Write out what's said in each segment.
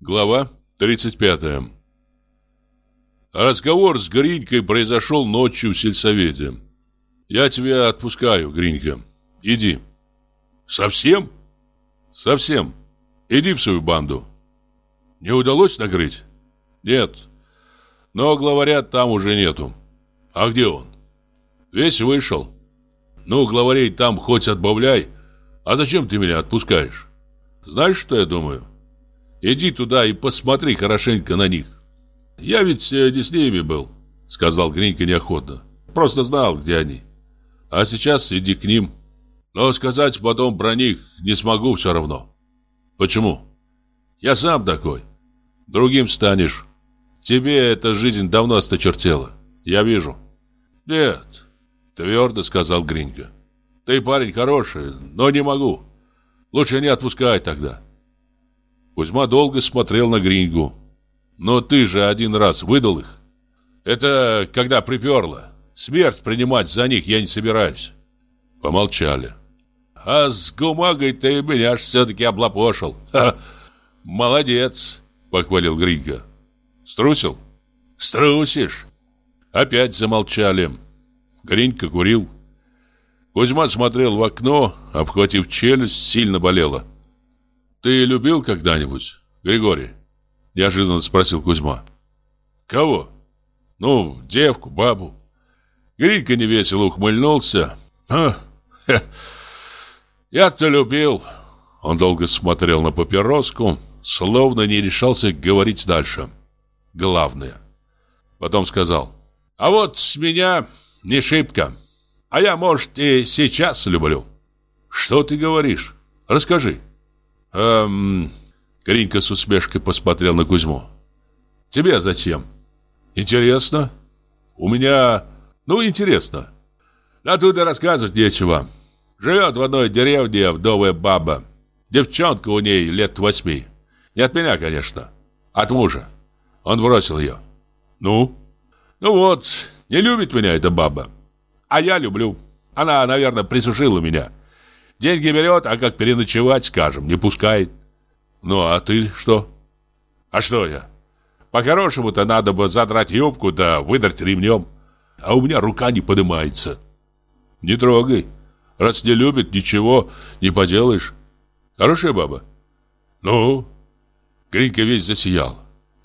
Глава 35 Разговор с Гринькой произошел ночью в сельсовете. «Я тебя отпускаю, Гринька. Иди». «Совсем?» «Совсем. Иди в свою банду». «Не удалось накрыть?» «Нет. Но главаря там уже нету». «А где он?» «Весь вышел». «Ну, главарей там хоть отбавляй. А зачем ты меня отпускаешь?» «Знаешь, что я думаю?» «Иди туда и посмотри хорошенько на них». «Я ведь э, не с ними был», — сказал Гринька неохотно. «Просто знал, где они. А сейчас иди к ним. Но сказать потом про них не смогу все равно». «Почему?» «Я сам такой. Другим станешь. Тебе эта жизнь давно осточертела. Я вижу». «Нет», — твердо сказал Гринька. «Ты парень хороший, но не могу. Лучше не отпускай тогда». Кузьма долго смотрел на Грингу. Но ты же один раз выдал их. Это когда приперло. Смерть принимать за них я не собираюсь. Помолчали. А с бумагой ты меня ж все-таки облапошил. Ха, молодец, похвалил Гринго. Струсил? Струсишь. Опять замолчали. Гринька курил. Кузьма смотрел в окно, обхватив челюсть, сильно болела. «Ты любил когда-нибудь, Григорий?» Неожиданно спросил Кузьма. Кого? Ну, девку, бабу. Гринька невесело ухмыльнулся. А, Я-то любил. Он долго смотрел на папироску, словно не решался говорить дальше. Главное. Потом сказал. А вот с меня не шибко. А я, может, и сейчас люблю. Что ты говоришь? Расскажи. Эм, Гринька с усмешкой посмотрел на Кузьму. «Тебе зачем?» «Интересно. У меня... Ну, интересно. Оттуда рассказывать нечего. Живет в одной деревне вдовая баба. Девчонка у ней лет восьми. Не от меня, конечно. От мужа. Он бросил ее. Ну? Ну вот, не любит меня эта баба. А я люблю. Она, наверное, присушила меня. Деньги берет, а как переночевать, скажем, не пускает. Ну, а ты что? А что я? По-хорошему-то надо бы задрать юбку да выдрать ремнем. А у меня рука не поднимается. Не трогай. Раз не любит, ничего не поделаешь. Хорошая баба? Ну? Гринька весь засиял.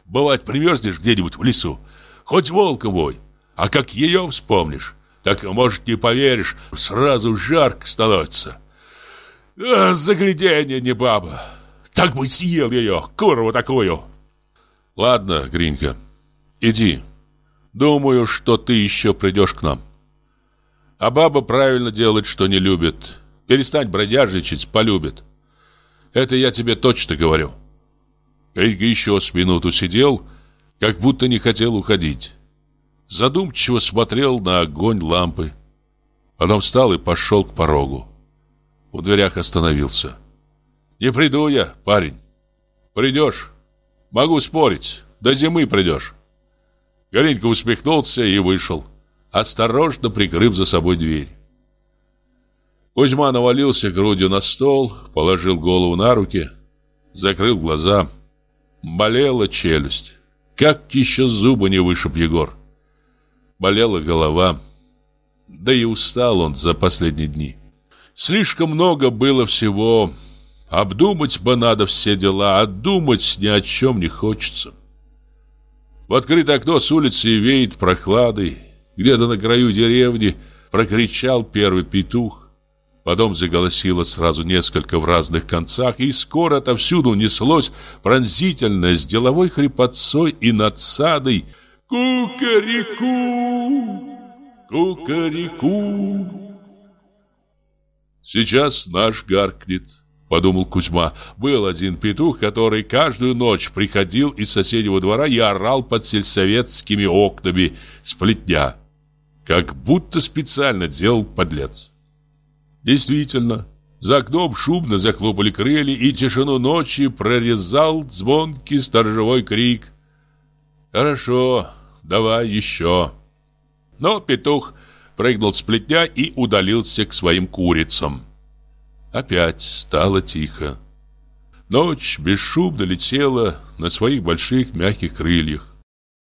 Бывает, примерзнешь где-нибудь в лесу, хоть волка вой, а как ее вспомнишь, так, может, не поверишь, сразу жарко становится. А, загляденье не баба. Так бы съел ее, курву такую. Ладно, Гринька, иди. Думаю, что ты еще придешь к нам. А баба правильно делает, что не любит. Перестань бродяжничать, полюбит. Это я тебе точно говорю. Гринька еще с минуту сидел, как будто не хотел уходить. Задумчиво смотрел на огонь лампы. Потом встал и пошел к порогу. У дверях остановился. Не приду я, парень. Придешь. Могу спорить. До зимы придешь. Горенько усмехнулся и вышел, осторожно прикрыв за собой дверь. Кузьма навалился грудью на стол, положил голову на руки, закрыл глаза. Болела челюсть. Как еще зубы не вышиб Егор. Болела голова. Да и устал он за последние дни. Слишком много было всего, Обдумать бы надо все дела, а думать ни о чем не хочется. В открытое окно с улицы веет прохладой. Где-то на краю деревни прокричал первый петух. Потом заголосило сразу несколько в разных концах, и скоро отовсюду неслось пронзительно с деловой хрипотцой и надсадой «Кукареку! Кукареку!» Сейчас наш гаркнет подумал Кузьма. Был один петух, который каждую ночь приходил из соседнего двора и орал под сельсоветскими окнами сплетня. Как будто специально делал подлец. Действительно, за окном шумно захлопали крылья, и тишину ночи прорезал звонкий сторожевой крик. «Хорошо, давай еще». Но петух прыгнул с плетня и удалился к своим курицам. Опять стало тихо. Ночь бесшумно летела на своих больших мягких крыльях.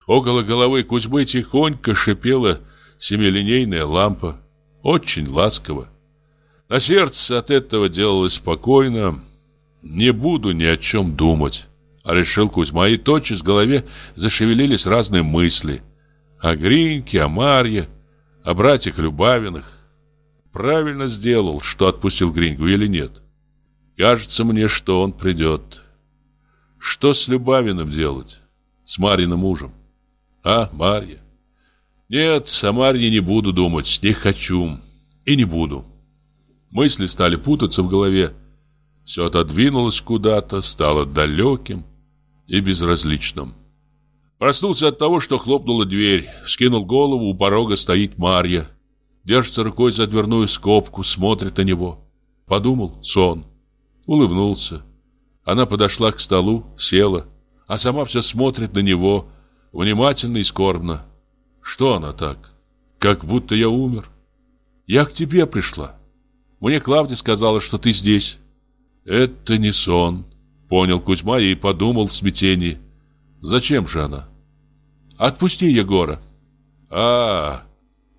Около головы Кузьмы тихонько шипела семилинейная лампа. Очень ласково. На сердце от этого делалось спокойно. Не буду ни о чем думать. Решил Кузьма, и тотчас в голове зашевелились разные мысли. О Гриньке, о Марье, о братьях Любавиных. Правильно сделал, что отпустил Гриньку или нет? Кажется мне, что он придет. Что с Любавиным делать? С Марьиным мужем? А, Марья? Нет, о Марье не буду думать, не хочу и не буду. Мысли стали путаться в голове. Все отодвинулось куда-то, стало далеким и безразличным. Проснулся от того, что хлопнула дверь. Скинул голову, у порога стоит Марья. Держится рукой за дверную скобку, смотрит на него. Подумал, сон. Улыбнулся. Она подошла к столу, села, а сама все смотрит на него, внимательно и скорбно. Что она так? Как будто я умер. Я к тебе пришла. Мне Клавдия сказала, что ты здесь. Это не сон, понял Кузьма и подумал в смятении. Зачем же она? Отпусти Егора. А, -а, -а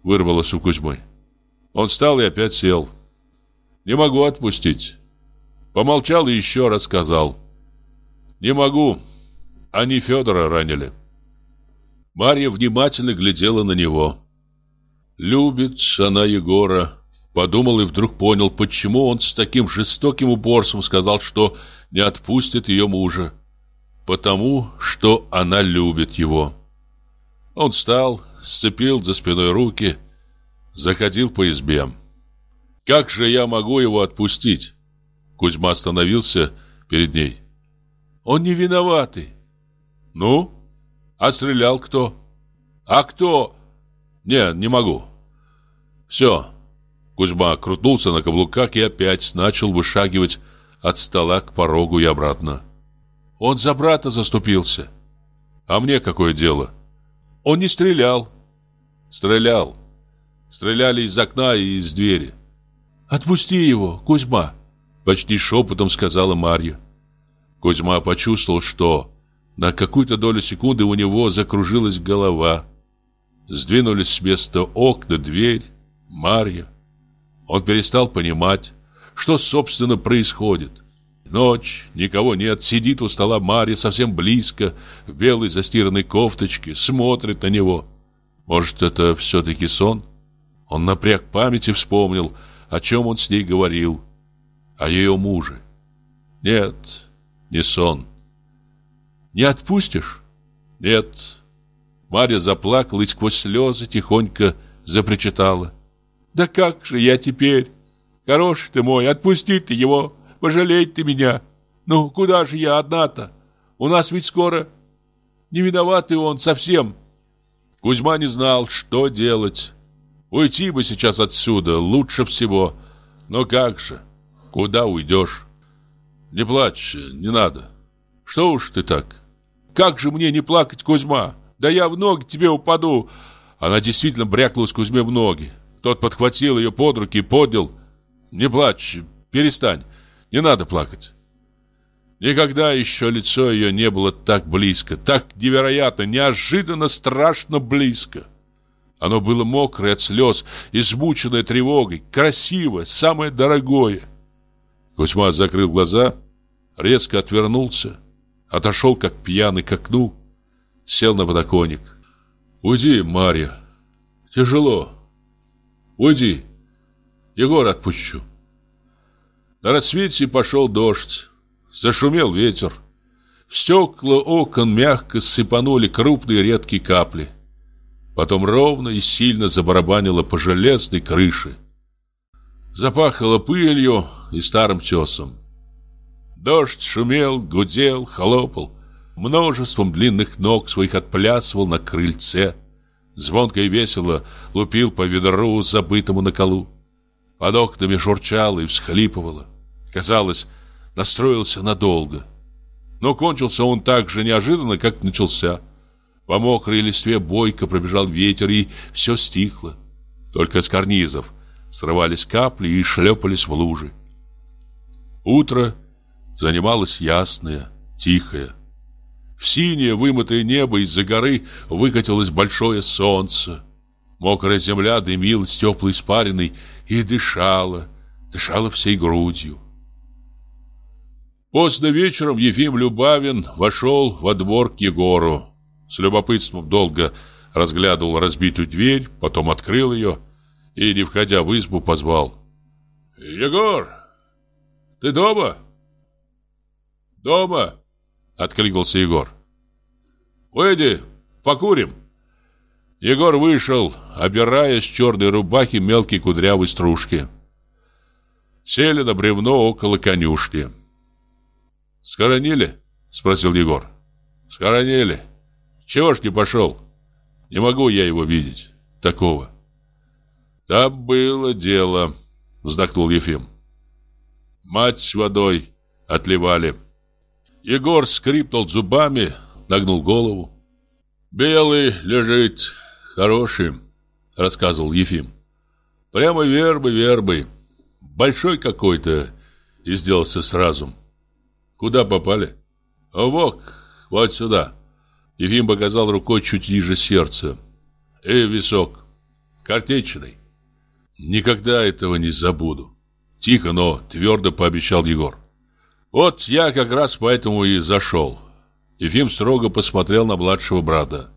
вырвалось у Кузьмы. Он встал и опять сел. Не могу отпустить. Помолчал и еще раз сказал. Не могу. Они Федора ранили. Марья внимательно глядела на него. Любит она Егора. Подумал и вдруг понял, почему он с таким жестоким упорством сказал, что не отпустит ее мужа. Потому, что она любит его. Он встал, сцепил за спиной руки, заходил по избе. «Как же я могу его отпустить?» Кузьма остановился перед ней. «Он не виноватый». «Ну?» А стрелял кто? А кто? Не, не могу. Все. Кузьма крутнулся на каблуках и опять начал вышагивать от стола к порогу и обратно. Он за брата заступился. А мне какое дело? Он не стрелял. Стрелял. Стреляли из окна и из двери. Отпусти его, Кузьма, почти шепотом сказала Марья. Кузьма почувствовал, что на какую-то долю секунды у него закружилась голова. Сдвинулись с места окна, дверь, Марья. Он перестал понимать, что, собственно, происходит. Ночь, никого нет, сидит у стола Марья совсем близко, в белой застиранной кофточке, смотрит на него. Может, это все-таки сон? Он напряг память и вспомнил, о чем он с ней говорил. О ее муже. Нет, не сон. Не отпустишь? Нет. Марья заплакала и сквозь слезы тихонько запричитала. Да как же я теперь? Хороший ты мой, отпусти ты его, пожалей ты меня. Ну, куда же я одна-то? У нас ведь скоро... Не виноватый он совсем. Кузьма не знал, что делать. Уйти бы сейчас отсюда, лучше всего. Но как же? Куда уйдешь? Не плачь, не надо. Что уж ты так? Как же мне не плакать, Кузьма? Да я в ноги тебе упаду. Она действительно брякнулась Кузьме в ноги. Тот подхватил ее под руки и поднял. Не плачь, перестань. Не надо плакать. Никогда еще лицо ее не было так близко, так невероятно, неожиданно, страшно близко. Оно было мокрое от слез, измученное тревогой, красивое, самое дорогое. Кузьма закрыл глаза, резко отвернулся Отошел, как пьяный, к окну. Сел на подоконник. «Уйди, Марья. Тяжело. Уйди. Егор отпущу». На рассвете пошел дождь. Зашумел ветер. В стекла окон мягко сыпанули крупные редкие капли. Потом ровно и сильно забарабанило по железной крыше. Запахло пылью и старым тесом. Дождь шумел, гудел, хлопал. Множеством длинных ног своих отплясывал на крыльце. Звонко и весело лупил по ведру, забытому на колу. Под окнами журчало и всхлипывало. Казалось, настроился надолго. Но кончился он так же неожиданно, как начался. По мокрой листве бойко пробежал ветер, и все стихло. Только с карнизов срывались капли и шлепались в лужи. Утро занималось ясное, тихое. В синее вымытое небо из-за горы выкатилось большое солнце. Мокрая земля дымилась теплой испариной и дышала, дышала всей грудью. Поздно вечером Ефим Любавин вошел во двор к Егору. С любопытством долго разглядывал разбитую дверь, потом открыл ее и, не входя в избу, позвал. «Егор, ты дома?» «Дома!» — откликнулся Егор. «Выйди, покурим!» Егор вышел, обирая с черной рубахи мелкие кудрявые стружки. Сели на бревно около конюшни. «Схоронили?» — спросил Егор. «Схоронили. Чего ж не пошел? Не могу я его видеть. Такого». «Там было дело», — вздохнул Ефим. «Мать с водой отливали». Егор скрипнул зубами, нагнул голову. «Белый лежит, хороший», — рассказывал Ефим. «Прямо вербы-вербы. Большой какой-то и сделался сразу». Куда попали? Вок, вот сюда. Ефим показал рукой чуть ниже сердца. И висок. Картечный. Никогда этого не забуду. Тихо, но твердо пообещал Егор. Вот я как раз поэтому и зашел. Ефим строго посмотрел на младшего брата.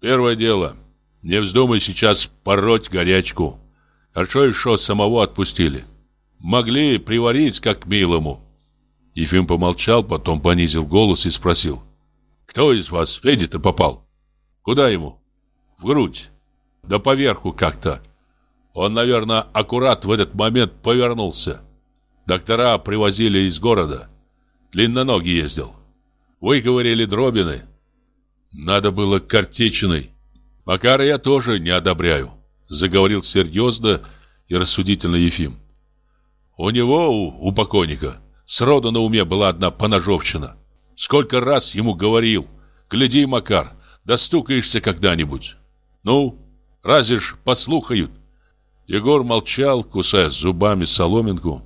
Первое дело. Не вздумай сейчас пороть горячку. Хорошо еще самого отпустили. Могли приварить как милому. Ефим помолчал, потом понизил голос и спросил. «Кто из вас в Эдди-то попал? Куда ему?» «В грудь. Да поверху как-то. Он, наверное, аккурат в этот момент повернулся. Доктора привозили из города. Длинноногий ездил. Выговорили дробины. Надо было картечиной. Макара я тоже не одобряю», — заговорил серьезно и рассудительно Ефим. «У него, у, у покойника, Сроду на уме была одна поножовщина. Сколько раз ему говорил, гляди, Макар, достукаешься когда-нибудь. Ну, разве ж послухают? Егор молчал, кусая зубами соломинку.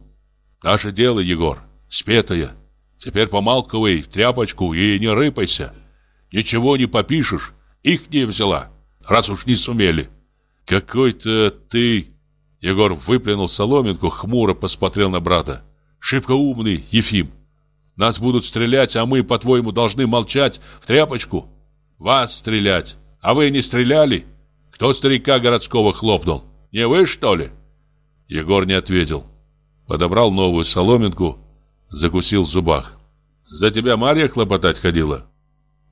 Наше дело, Егор, спетое. Теперь помалковай в тряпочку и не рыпайся. Ничего не попишешь, их не взяла, раз уж не сумели. Какой-то ты... Егор выплюнул соломинку, хмуро посмотрел на брата. Шибко умный, Ефим. Нас будут стрелять, а мы, по-твоему, должны молчать в тряпочку? Вас стрелять. А вы не стреляли? Кто старика городского хлопнул? Не вы, что ли? Егор не ответил. Подобрал новую соломинку, закусил в зубах. За тебя Марья хлопотать ходила?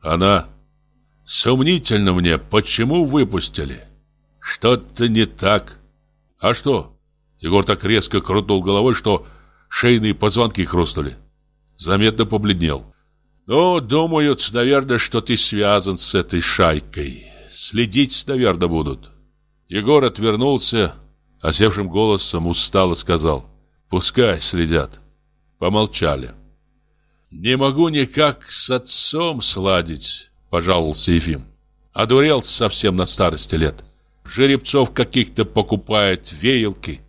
Она. Сомнительно мне, почему выпустили? Что-то не так. А что? Егор так резко крутнул головой, что шейные позвонки хрустнули. Заметно побледнел. «Ну, думают, наверное, что ты связан с этой шайкой. Следить, наверное, будут». Егор отвернулся, осевшим голосом устало сказал. «Пускай следят». Помолчали. «Не могу никак с отцом сладить», — пожаловался Ефим. «Одурел совсем на старости лет. Жеребцов каких-то покупает, веялки.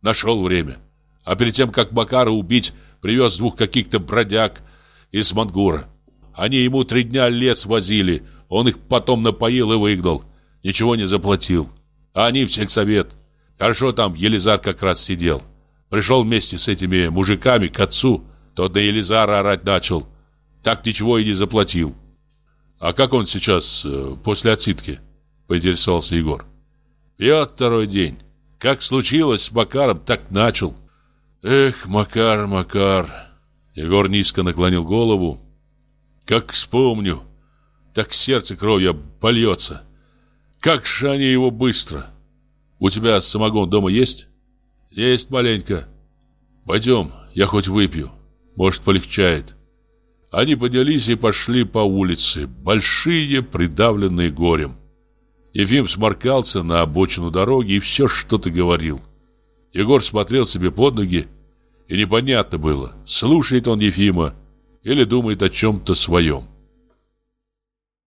Нашел время а перед тем, как Бакара убить, привез двух каких-то бродяг из Мангура. Они ему три дня лес возили, он их потом напоил и выгнал. Ничего не заплатил. А они в сельсовет. Хорошо там Елизар как раз сидел. Пришел вместе с этими мужиками к отцу, тот на Елизара орать начал. Так ничего и не заплатил. А как он сейчас э, после отсидки? Поинтересовался Егор. Пьет второй день. Как случилось с Бакаром, так начал. Эх, Макар, Макар. Егор низко наклонил голову. Как вспомню, так сердце кровью польется. Как же они его быстро. У тебя самогон дома есть? Есть маленько. Пойдем, я хоть выпью. Может, полегчает. Они поднялись и пошли по улице, большие, придавленные горем. Ефим сморкался на обочину дороги и все что-то говорил. Егор смотрел себе под ноги, и непонятно было, слушает он Ефима или думает о чем-то своем.